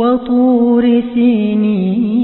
وطور سينين